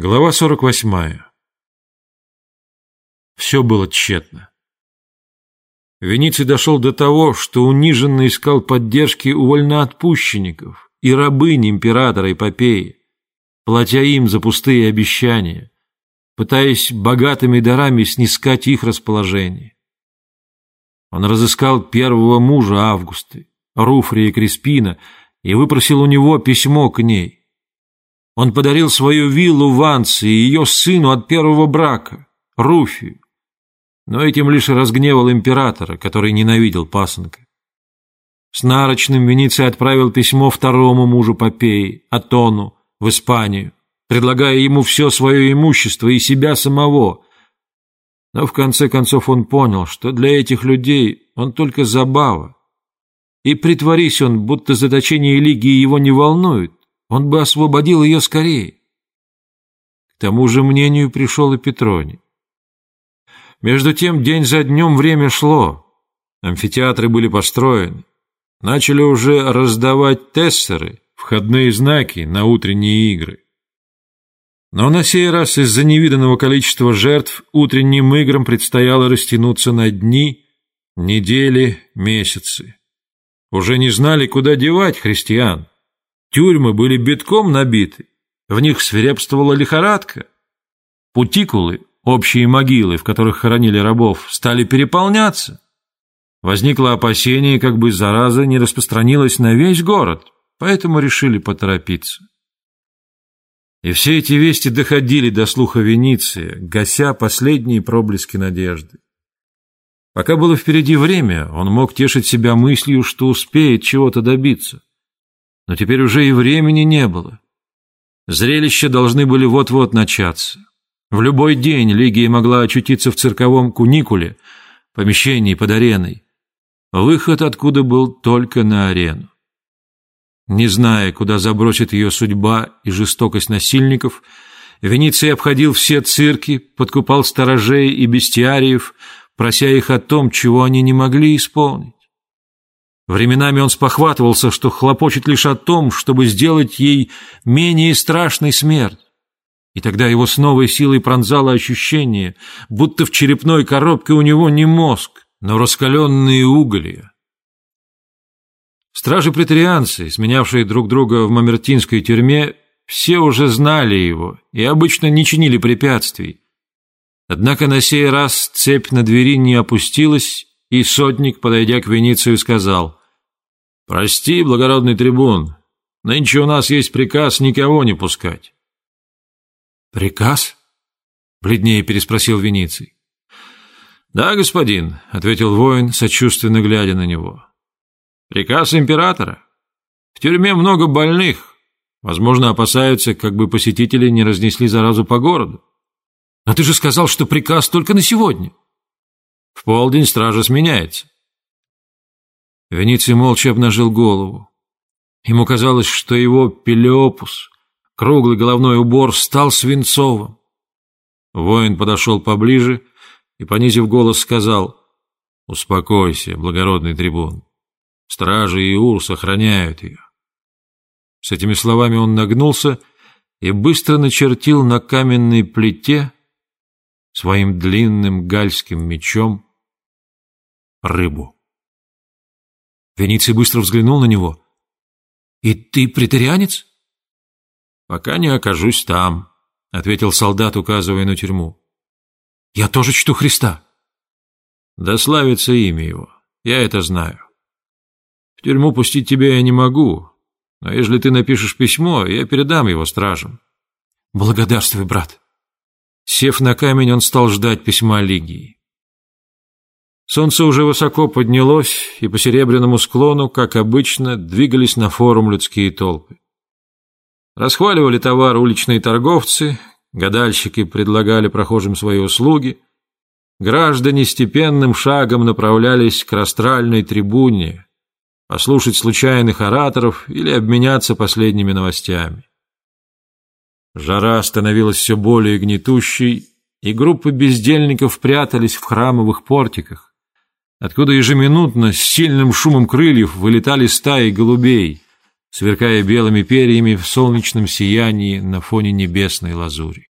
Глава 48. Все было тщетно. Вениций дошел до того, что униженно искал поддержки у вольноотпущенников и рабынь императора Эпопеи, платя им за пустые обещания, пытаясь богатыми дарами снискать их расположение. Он разыскал первого мужа Августы, Руфрия Креспина, и выпросил у него письмо к ней. Он подарил свою виллу Ванце и ее сыну от первого брака, Руфию. Но этим лишь разгневал императора, который ненавидел пасынка. С нарочным Вениций отправил письмо второму мужу Попеи, Атону, в Испанию, предлагая ему все свое имущество и себя самого. Но в конце концов он понял, что для этих людей он только забава. И притворись он, будто заточение Лигии его не волнует, он бы освободил ее скорее. К тому же мнению пришел и Петроний. Между тем день за днем время шло. Амфитеатры были построены. Начали уже раздавать тессеры, входные знаки на утренние игры. Но на сей раз из-за невиданного количества жертв утренним играм предстояло растянуться на дни, недели, месяцы. Уже не знали, куда девать христиан. Тюрьмы были битком набиты, в них свирепствовала лихорадка. Путикулы, общие могилы, в которых хоронили рабов, стали переполняться. Возникло опасение, как бы зараза не распространилась на весь город, поэтому решили поторопиться. И все эти вести доходили до слуха Венеции, гася последние проблески надежды. Пока было впереди время, он мог тешить себя мыслью, что успеет чего-то добиться но теперь уже и времени не было. Зрелища должны были вот-вот начаться. В любой день Лигия могла очутиться в цирковом куникуле, помещении под ареной. Выход откуда был только на арену. Не зная, куда забросит ее судьба и жестокость насильников, Вениций обходил все цирки, подкупал сторожей и бестиариев, прося их о том, чего они не могли исполнить. Временами он спохватывался, что хлопочет лишь о том, чтобы сделать ей менее страшной смерть. И тогда его с новой силой пронзало ощущение, будто в черепной коробке у него не мозг, но раскаленные уголья. Стражи-претарианцы, сменявшие друг друга в мамертинской тюрьме, все уже знали его и обычно не чинили препятствий. Однако на сей раз цепь на двери не опустилась, и сотник, подойдя к Веницию, сказал «Прости, благородный трибун, нынче у нас есть приказ никого не пускать». «Приказ?» — бледнее переспросил Вениций. «Да, господин», — ответил воин, сочувственно глядя на него. «Приказ императора. В тюрьме много больных. Возможно, опасаются, как бы посетители не разнесли заразу по городу. Но ты же сказал, что приказ только на сегодня». «В полдень стража сменяется. Вениций молча обнажил голову. Ему казалось, что его пелеопус, круглый головной убор, стал свинцовым. Воин подошел поближе и, понизив голос, сказал, «Успокойся, благородный трибун. Стражи и Ур сохраняют ее». С этими словами он нагнулся и быстро начертил на каменной плите своим длинным гальским мечом рыбу. Вениций быстро взглянул на него. «И ты претарианец?» «Пока не окажусь там», — ответил солдат, указывая на тюрьму. «Я тоже чту Христа». «Да славится имя его, я это знаю. В тюрьму пустить тебя я не могу, но если ты напишешь письмо, я передам его стражам». «Благодарствуй, брат». Сев на камень, он стал ждать письма Лигии. Солнце уже высоко поднялось, и по серебряному склону, как обычно, двигались на форум людские толпы. Расхваливали товар уличные торговцы, гадальщики предлагали прохожим свои услуги, граждане степенным шагом направлялись к растральной трибуне, послушать случайных ораторов или обменяться последними новостями. Жара становилась все более гнетущей, и группы бездельников прятались в храмовых портиках, откуда ежеминутно с сильным шумом крыльев вылетали стаи голубей, сверкая белыми перьями в солнечном сиянии на фоне небесной лазури.